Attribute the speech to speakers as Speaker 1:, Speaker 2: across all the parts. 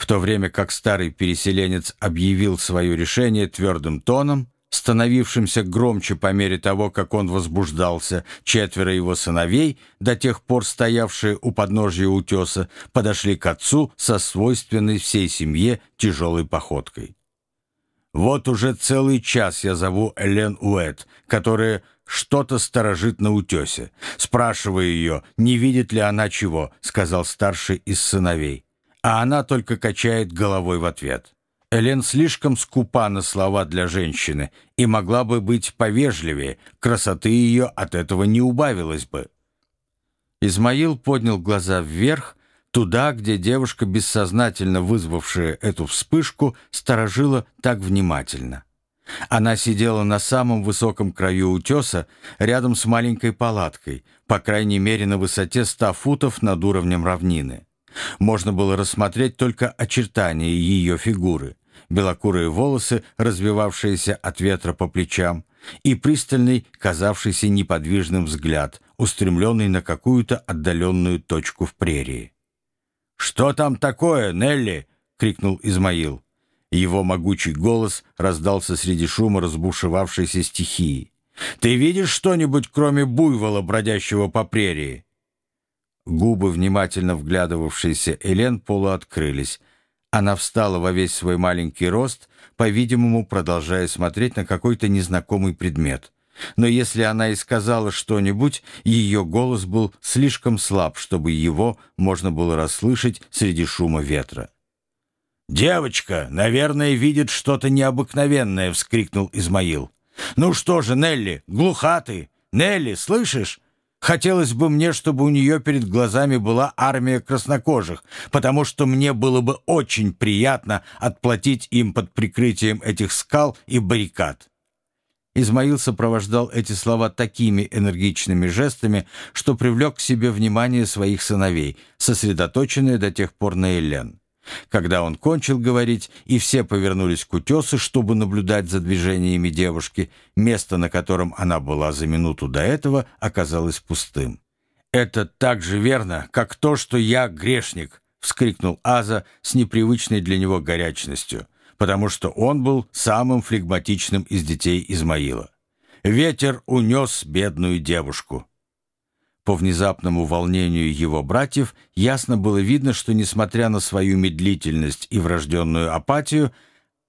Speaker 1: В то время как старый переселенец объявил свое решение твердым тоном, становившимся громче по мере того, как он возбуждался, четверо его сыновей, до тех пор стоявшие у подножья утеса, подошли к отцу со свойственной всей семье тяжелой походкой. «Вот уже целый час я зову Элен Уэт, которая что-то сторожит на утесе. Спрашиваю ее, не видит ли она чего», — сказал старший из сыновей. А она только качает головой в ответ. Элен слишком скупа на слова для женщины и могла бы быть повежливее, красоты ее от этого не убавилось бы. Измаил поднял глаза вверх, туда, где девушка, бессознательно вызвавшая эту вспышку, сторожила так внимательно. Она сидела на самом высоком краю утеса, рядом с маленькой палаткой, по крайней мере на высоте ста футов над уровнем равнины. Можно было рассмотреть только очертания ее фигуры белокурые волосы, развивавшиеся от ветра по плечам, и пристальный, казавшийся неподвижным взгляд, устремленный на какую-то отдаленную точку в прерии. «Что там такое, Нелли?» — крикнул Измаил. Его могучий голос раздался среди шума разбушевавшейся стихии. «Ты видишь что-нибудь, кроме буйвола, бродящего по прерии?» Губы, внимательно вглядывавшиеся Элен, полуоткрылись, она встала во весь свой маленький рост, по-видимому, продолжая смотреть на какой-то незнакомый предмет. Но если она и сказала что-нибудь, ее голос был слишком слаб, чтобы его можно было расслышать среди шума ветра. «Девочка, наверное, видит что-то необыкновенное!» — вскрикнул Измаил. «Ну что же, Нелли, глуха ты! Нелли, слышишь? Хотелось бы мне, чтобы у нее перед глазами была армия краснокожих, потому что мне было бы очень приятно отплатить им под прикрытием этих скал и баррикад. Измаил сопровождал эти слова такими энергичными жестами, что привлек к себе внимание своих сыновей, сосредоточенные до тех пор на Элен. Когда он кончил говорить, и все повернулись к утесу, чтобы наблюдать за движениями девушки, место, на котором она была за минуту до этого, оказалось пустым. «Это так же верно, как то, что я грешник!» — вскрикнул Аза с непривычной для него горячностью, потому что он был самым флегматичным из детей Измаила. «Ветер унес бедную девушку!» По внезапному волнению его братьев ясно было видно, что, несмотря на свою медлительность и врожденную апатию,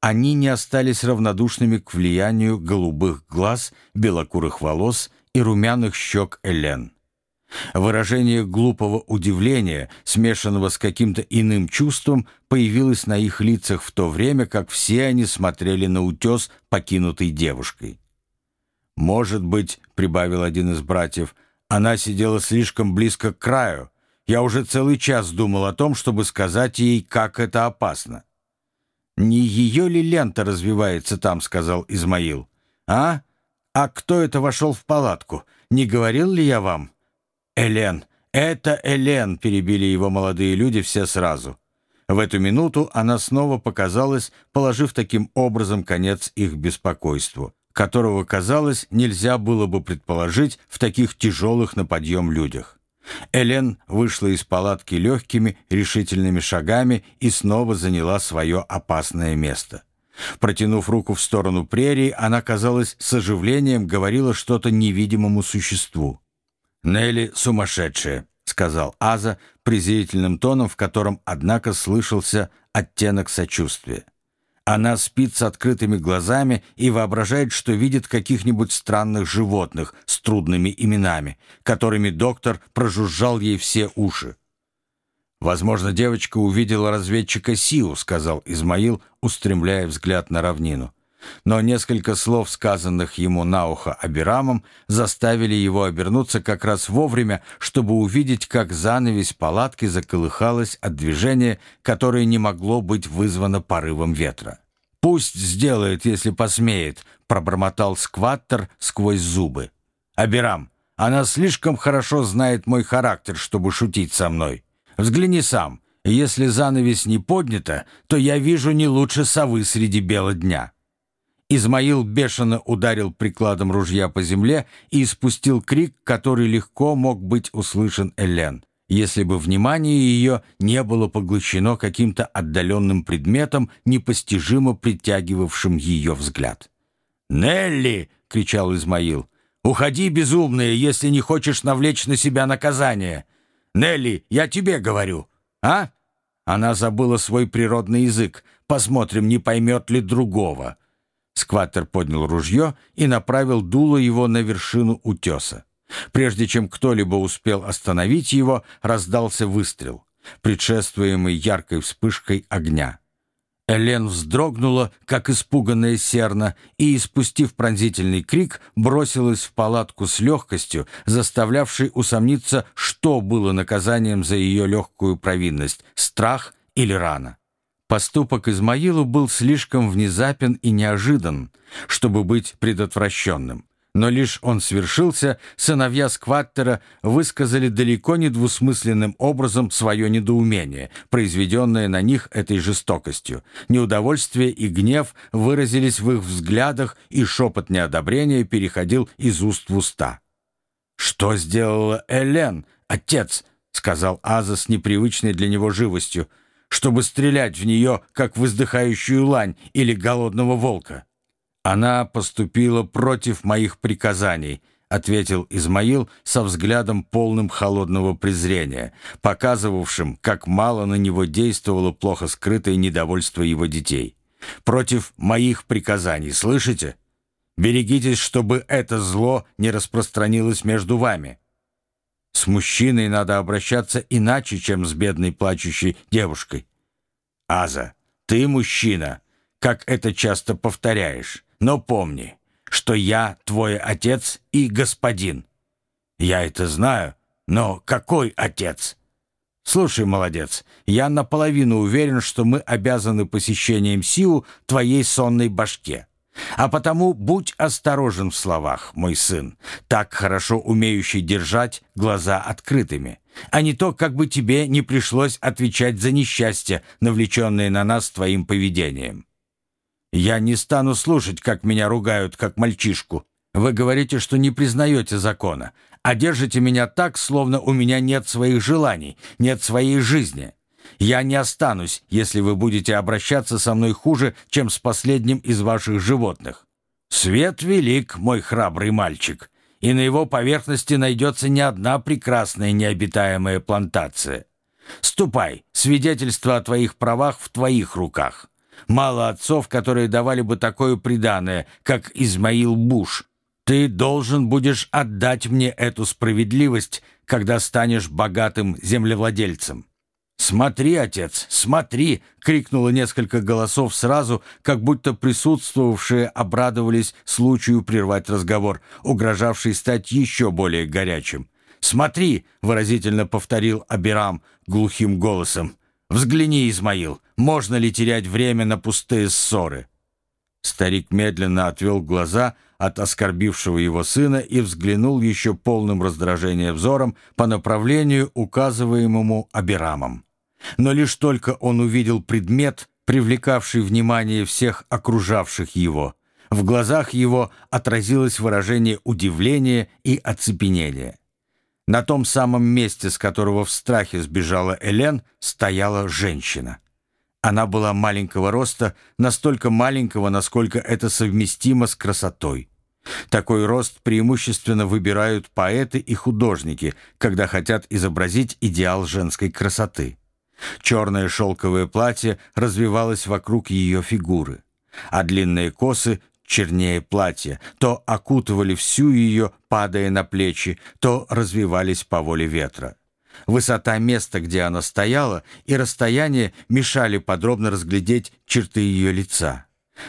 Speaker 1: они не остались равнодушными к влиянию голубых глаз, белокурых волос и румяных щек Элен. Выражение глупого удивления, смешанного с каким-то иным чувством, появилось на их лицах в то время, как все они смотрели на утес, покинутый девушкой. «Может быть, — прибавил один из братьев, — она сидела слишком близко к краю. Я уже целый час думал о том, чтобы сказать ей, как это опасно. «Не ее ли лента развивается там?» — сказал Измаил. «А? А кто это вошел в палатку? Не говорил ли я вам?» «Элен! Это Элен!» — перебили его молодые люди все сразу. В эту минуту она снова показалась, положив таким образом конец их беспокойству которого, казалось, нельзя было бы предположить в таких тяжелых на подъем людях. Элен вышла из палатки легкими, решительными шагами и снова заняла свое опасное место. Протянув руку в сторону прерии, она, казалось, с оживлением говорила что-то невидимому существу. «Нелли сумасшедшая», — сказал Аза презрительным тоном, в котором, однако, слышался оттенок сочувствия. Она спит с открытыми глазами и воображает, что видит каких-нибудь странных животных с трудными именами, которыми доктор прожужжал ей все уши. «Возможно, девочка увидела разведчика Сиу», — сказал Измаил, устремляя взгляд на равнину. Но несколько слов, сказанных ему на ухо Абирамом, заставили его обернуться как раз вовремя, чтобы увидеть, как занавесь палатки заколыхалась от движения, которое не могло быть вызвано порывом ветра. «Пусть сделает, если посмеет», — пробормотал скваттер сквозь зубы. «Абирам, она слишком хорошо знает мой характер, чтобы шутить со мной. Взгляни сам. Если занавес не поднята, то я вижу не лучше совы среди бела дня». Измаил бешено ударил прикладом ружья по земле и испустил крик, который легко мог быть услышан Элен. если бы внимание ее не было поглощено каким-то отдаленным предметом, непостижимо притягивавшим ее взгляд. «Нелли!» — кричал Измаил. «Уходи, безумная, если не хочешь навлечь на себя наказание! Нелли, я тебе говорю! А?» Она забыла свой природный язык. Посмотрим, не поймет ли другого. Скваттер поднял ружье и направил дуло его на вершину утеса. Прежде чем кто-либо успел остановить его, раздался выстрел, предшествуемый яркой вспышкой огня. Элен вздрогнула, как испуганная серна, и, испустив пронзительный крик, бросилась в палатку с легкостью, заставлявшей усомниться, что было наказанием за ее легкую провинность — страх или рана. Поступок Измаилу был слишком внезапен и неожидан, чтобы быть предотвращенным. Но лишь он свершился, сыновья Скваттера высказали далеко не двусмысленным образом свое недоумение, произведенное на них этой жестокостью. Неудовольствие и гнев выразились в их взглядах, и шепот неодобрения переходил из уст в уста. «Что сделала Элен, отец?» — сказал Аза с непривычной для него живостью, чтобы стрелять в нее, как в издыхающую лань или голодного волка. «Она поступила против моих приказаний», — ответил Измаил со взглядом полным холодного презрения, показывавшим, как мало на него действовало плохо скрытое недовольство его детей. «Против моих приказаний, слышите? Берегитесь, чтобы это зло не распространилось между вами. С мужчиной надо обращаться иначе, чем с бедной плачущей девушкой. Аза, ты мужчина, как это часто повторяешь. Но помни, что я твой отец и господин. Я это знаю, но какой отец? Слушай, молодец, я наполовину уверен, что мы обязаны посещением Сиу твоей сонной башке. А потому будь осторожен в словах, мой сын, так хорошо умеющий держать глаза открытыми, а не то, как бы тебе не пришлось отвечать за несчастье, навлеченное на нас твоим поведением. Я не стану слушать, как меня ругают, как мальчишку. Вы говорите, что не признаете закона, а держите меня так, словно у меня нет своих желаний, нет своей жизни. Я не останусь, если вы будете обращаться со мной хуже, чем с последним из ваших животных. Свет велик, мой храбрый мальчик, и на его поверхности найдется не одна прекрасная необитаемая плантация. Ступай, свидетельство о твоих правах в твоих руках. Мало отцов, которые давали бы такое приданое, как Измаил Буш. Ты должен будешь отдать мне эту справедливость, когда станешь богатым землевладельцем. «Смотри, отец, смотри!» — крикнуло несколько голосов сразу, как будто присутствовавшие обрадовались случаю прервать разговор, угрожавший стать еще более горячим. «Смотри!» — выразительно повторил Абирам глухим голосом. «Взгляни, Измаил, можно ли терять время на пустые ссоры?» Старик медленно отвел глаза от оскорбившего его сына и взглянул еще полным раздражения взором по направлению, указываемому Абирамом. Но лишь только он увидел предмет, привлекавший внимание всех окружавших его, в глазах его отразилось выражение удивления и оцепенения. На том самом месте, с которого в страхе сбежала Элен, стояла женщина. Она была маленького роста, настолько маленького, насколько это совместимо с красотой. Такой рост преимущественно выбирают поэты и художники, когда хотят изобразить идеал женской красоты. Черное шелковое платье развивалось вокруг ее фигуры, а длинные косы чернее платья, то окутывали всю ее, падая на плечи, то развивались по воле ветра. Высота места, где она стояла, и расстояние мешали подробно разглядеть черты ее лица.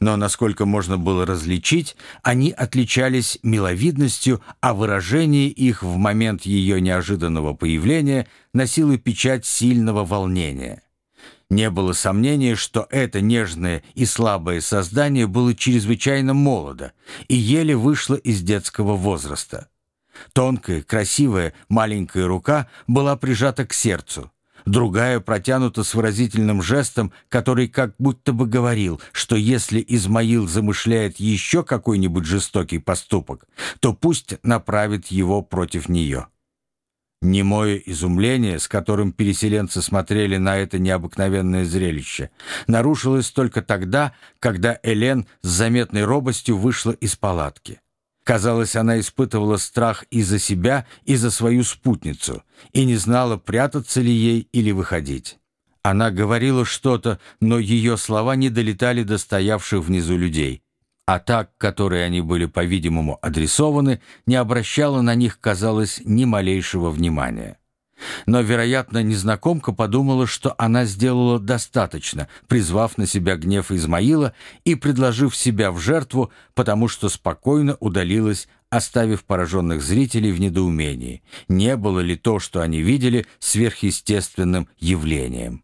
Speaker 1: Но, насколько можно было различить, они отличались миловидностью, а выражение их в момент ее неожиданного появления носило печать сильного волнения. Не было сомнения, что это нежное и слабое создание было чрезвычайно молодо и еле вышло из детского возраста. Тонкая, красивая, маленькая рука была прижата к сердцу, другая протянута с выразительным жестом, который как будто бы говорил, что если Измаил замышляет еще какой-нибудь жестокий поступок, то пусть направит его против нее. Немое изумление, с которым переселенцы смотрели на это необыкновенное зрелище, нарушилось только тогда, когда Элен с заметной робостью вышла из палатки. Казалось, она испытывала страх и за себя, и за свою спутницу, и не знала, прятаться ли ей или выходить. Она говорила что-то, но ее слова не долетали до стоявших внизу людей, а та, к которой они были, по-видимому, адресованы, не обращала на них, казалось, ни малейшего внимания. Но, вероятно, незнакомка подумала, что она сделала достаточно, призвав на себя гнев Измаила и предложив себя в жертву, потому что спокойно удалилась, оставив пораженных зрителей в недоумении, не было ли то, что они видели, сверхъестественным явлением.